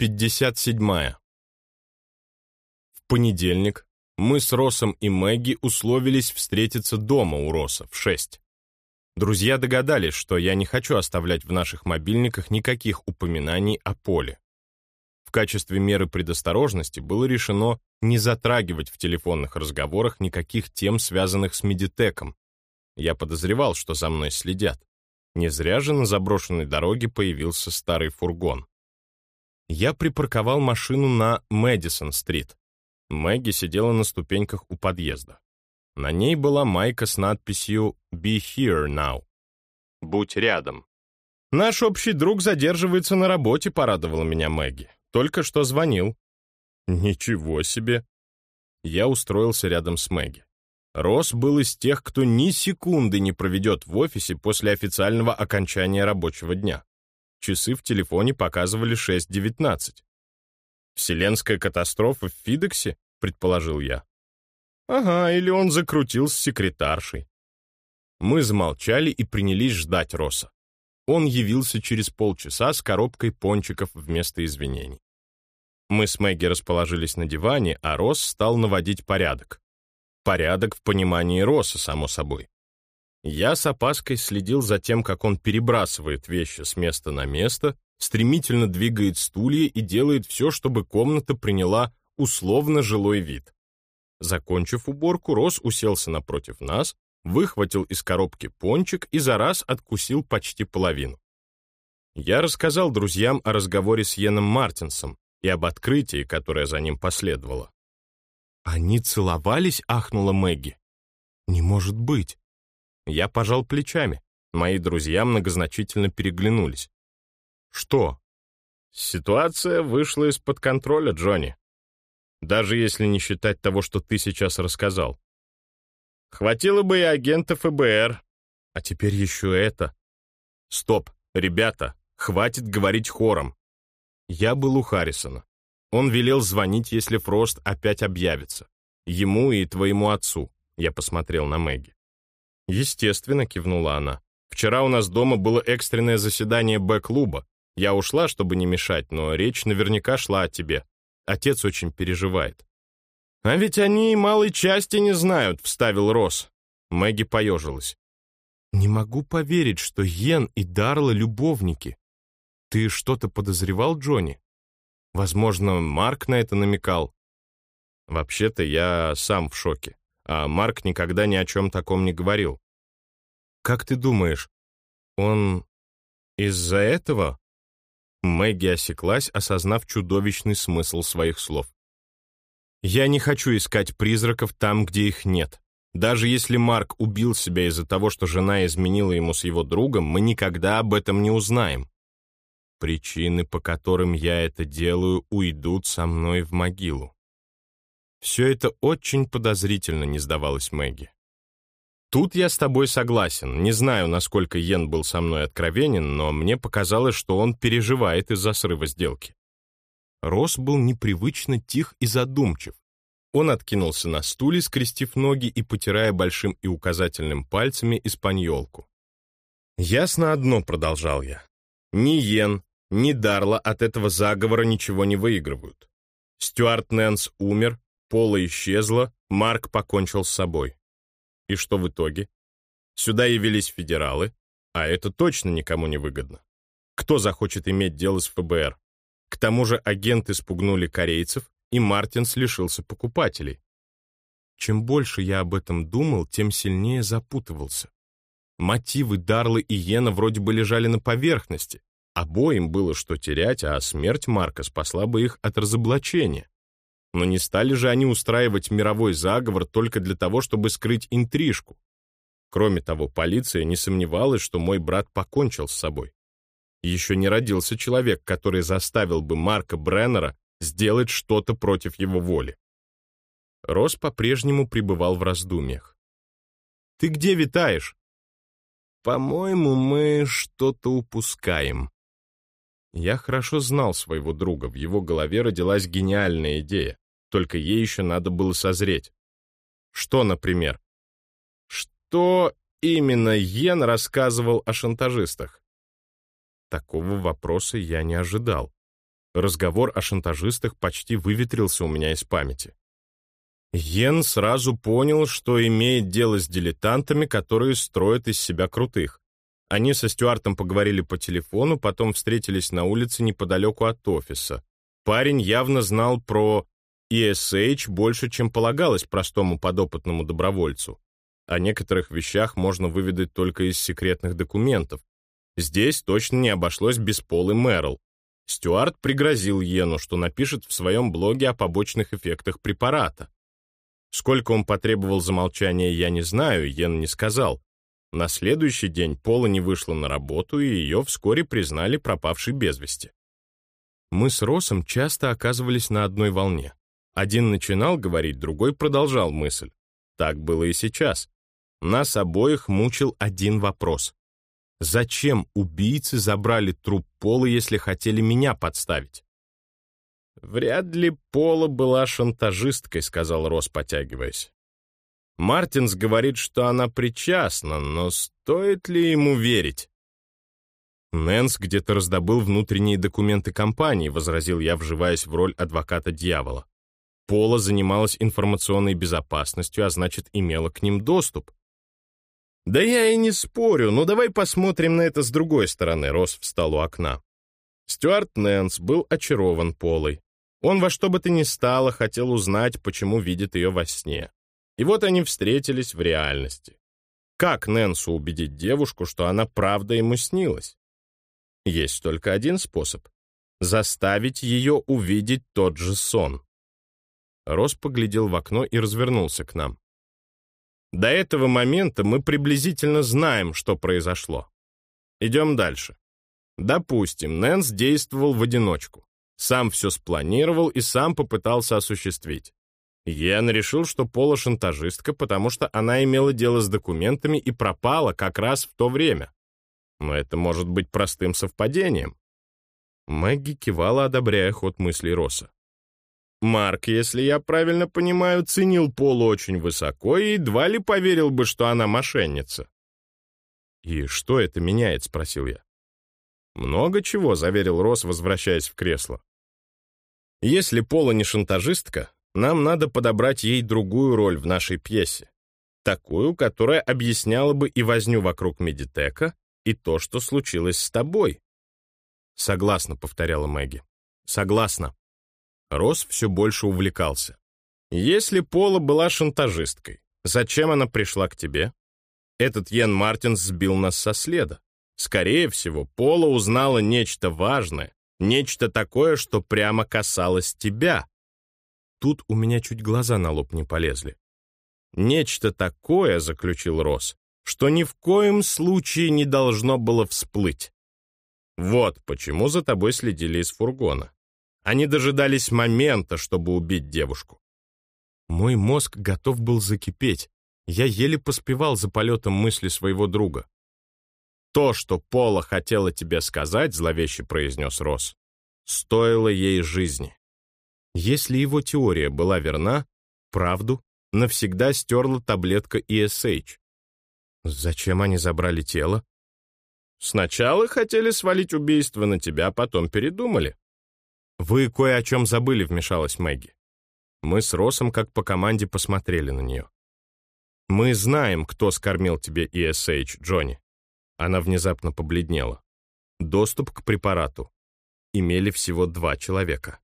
57. В понедельник мы с Росом и Мэгги условились встретиться дома у Роса в 6. Друзья догадались, что я не хочу оставлять в наших мобильниках никаких упоминаний о поле. В качестве меры предосторожности было решено не затрагивать в телефонных разговорах никаких тем, связанных с медитеком. Я подозревал, что за мной следят. Не зря же на заброшенной дороге появился старый фургон я припарковал машину на Мэдисон-стрит. Мэгги сидела на ступеньках у подъезда. На ней была майка с надписью «Be here now». «Будь рядом». «Наш общий друг задерживается на работе», — порадовала меня Мэгги. «Только что звонил». «Ничего себе!» Я устроился рядом с Мэгги. Росс был из тех, кто ни секунды не проведет в офисе после официального окончания рабочего дня. Часы в телефоне показывали 6.19. «Вселенская катастрофа в Фидексе?» — предположил я. «Ага, или он закрутил с секретаршей». Мы замолчали и принялись ждать Роса. Он явился через полчаса с коробкой пончиков вместо извинений. Мы с Мэгги расположились на диване, а Рос стал наводить порядок. Порядок в понимании Роса, само собой. Я с опаской следил за тем, как он перебрасывает вещи с места на место, стремительно двигает стулья и делает все, чтобы комната приняла условно жилой вид. Закончив уборку, Рос уселся напротив нас, выхватил из коробки пончик и за раз откусил почти половину. Я рассказал друзьям о разговоре с Йеном Мартинсом и об открытии, которое за ним последовало. «Они целовались?» — ахнула Мэгги. «Не может быть!» Я пожал плечами. Мои друзья многозначительно переглянулись. «Что?» «Ситуация вышла из-под контроля, Джонни. Даже если не считать того, что ты сейчас рассказал. Хватило бы и агентов ФБР. А теперь еще это. Стоп, ребята, хватит говорить хором. Я был у Харрисона. Он велел звонить, если Фрост опять объявится. Ему и твоему отцу. Я посмотрел на Мэгги. «Естественно», — кивнула она. «Вчера у нас дома было экстренное заседание Б-клуба. Я ушла, чтобы не мешать, но речь наверняка шла о тебе. Отец очень переживает». «А ведь они и малой части не знают», — вставил Росс. Мэгги поежилась. «Не могу поверить, что Йен и Дарла — любовники. Ты что-то подозревал, Джонни? Возможно, Марк на это намекал?» «Вообще-то я сам в шоке а Марк никогда ни о чем таком не говорил. «Как ты думаешь, он из-за этого?» Мэгги осеклась, осознав чудовищный смысл своих слов. «Я не хочу искать призраков там, где их нет. Даже если Марк убил себя из-за того, что жена изменила ему с его другом, мы никогда об этом не узнаем. Причины, по которым я это делаю, уйдут со мной в могилу. Все это очень подозрительно, не сдавалась Мэгги. Тут я с тобой согласен. Не знаю, насколько Йен был со мной откровенен, но мне показалось, что он переживает из-за срыва сделки. Росс был непривычно тих и задумчив. Он откинулся на стуле, скрестив ноги и потирая большим и указательным пальцами испаньолку. «Ясно одно», — продолжал я. «Ни Йен, ни Дарла от этого заговора ничего не выигрывают. Стюарт Нэнс умер, Пола исчезла, Марк покончил с собой. И что в итоге? Сюда явились федералы, а это точно никому не выгодно. Кто захочет иметь дело с ФБР? К тому же агенты спугнули корейцев, и Мартинс лишился покупателей. Чем больше я об этом думал, тем сильнее запутывался. Мотивы Дарлы и Йена вроде бы лежали на поверхности. Обоим было что терять, а смерть Марка спасла бы их от разоблачения. Но не стали же они устраивать мировой заговор только для того, чтобы скрыть интрижку. Кроме того, полиция не сомневалась, что мой брат покончил с собой. Еще не родился человек, который заставил бы Марка Бреннера сделать что-то против его воли. Рос по-прежнему пребывал в раздумьях. «Ты где витаешь?» «По-моему, мы что-то упускаем». Я хорошо знал своего друга, в его голове родилась гениальная идея только ей еще надо было созреть. Что, например? Что именно Йен рассказывал о шантажистах? Такого вопроса я не ожидал. Разговор о шантажистах почти выветрился у меня из памяти. Йен сразу понял, что имеет дело с дилетантами, которые строят из себя крутых. Они со Стюартом поговорили по телефону, потом встретились на улице неподалеку от офиса. Парень явно знал про ESH больше, чем полагалось простому подопытному добровольцу. О некоторых вещах можно выведать только из секретных документов. Здесь точно не обошлось без Полы Мэрл. Стюарт пригрозил Йену, что напишет в своем блоге о побочных эффектах препарата. Сколько он потребовал замолчания, я не знаю, Йен не сказал. На следующий день Пола не вышла на работу, и ее вскоре признали пропавшей без вести. Мы с Росом часто оказывались на одной волне. Один начинал говорить, другой продолжал мысль. Так было и сейчас. Нас обоих мучил один вопрос. Зачем убийцы забрали труп Пола, если хотели меня подставить? «Вряд ли Пола была шантажисткой», — сказал Рос, потягиваясь. Мартинс говорит, что она причастна, но стоит ли ему верить? Нэнс где-то раздобыл внутренние документы компании, возразил я, вживаясь в роль адвоката дьявола. Пола занималась информационной безопасностью, а значит, имела к ним доступ. «Да я и не спорю, но давай посмотрим на это с другой стороны», — Рос встал у окна. Стюарт Нэнс был очарован Полой. Он во что бы то ни стало хотел узнать, почему видит ее во сне. И вот они встретились в реальности. Как Нэнсу убедить девушку, что она правда ему снилась? Есть только один способ — заставить ее увидеть тот же сон. Рос поглядел в окно и развернулся к нам. До этого момента мы приблизительно знаем, что произошло. Идем дальше. Допустим, Нэнс действовал в одиночку. Сам все спланировал и сам попытался осуществить. Йен решил, что Пола шантажистка, потому что она имела дело с документами и пропала как раз в то время. Но это может быть простым совпадением. Мэгги кивала, одобряя ход мыслей Росса. Марк, если я правильно понимаю, ценил Полу очень высоко и едва ли поверил бы, что она мошенница. «И что это меняет?» — спросил я. «Много чего», — заверил Росс, возвращаясь в кресло. «Если Пола не шантажистка, нам надо подобрать ей другую роль в нашей пьесе. Такую, которая объясняла бы и возню вокруг Медитека, и то, что случилось с тобой». «Согласна», — повторяла Мэгги. «Согласна». Рос все больше увлекался. «Если Пола была шантажисткой, зачем она пришла к тебе? Этот Йен Мартинс сбил нас со следа. Скорее всего, Пола узнала нечто важное, нечто такое, что прямо касалось тебя». Тут у меня чуть глаза на лоб не полезли. «Нечто такое», — заключил Рос, «что ни в коем случае не должно было всплыть. Вот почему за тобой следили из фургона. Они дожидались момента, чтобы убить девушку. Мой мозг готов был закипеть. Я еле поспевал за полетом мысли своего друга. «То, что Пола хотела тебе сказать», — зловеще произнес Росс, — «стоило ей жизни». Если его теория была верна, правду навсегда стерла таблетка ESH. Зачем они забрали тело? Сначала хотели свалить убийство на тебя, потом передумали. «Вы кое о чем забыли», — вмешалась Мэгги. Мы с Росом как по команде посмотрели на нее. «Мы знаем, кто скормил тебе ESH, Джонни». Она внезапно побледнела. Доступ к препарату имели всего два человека.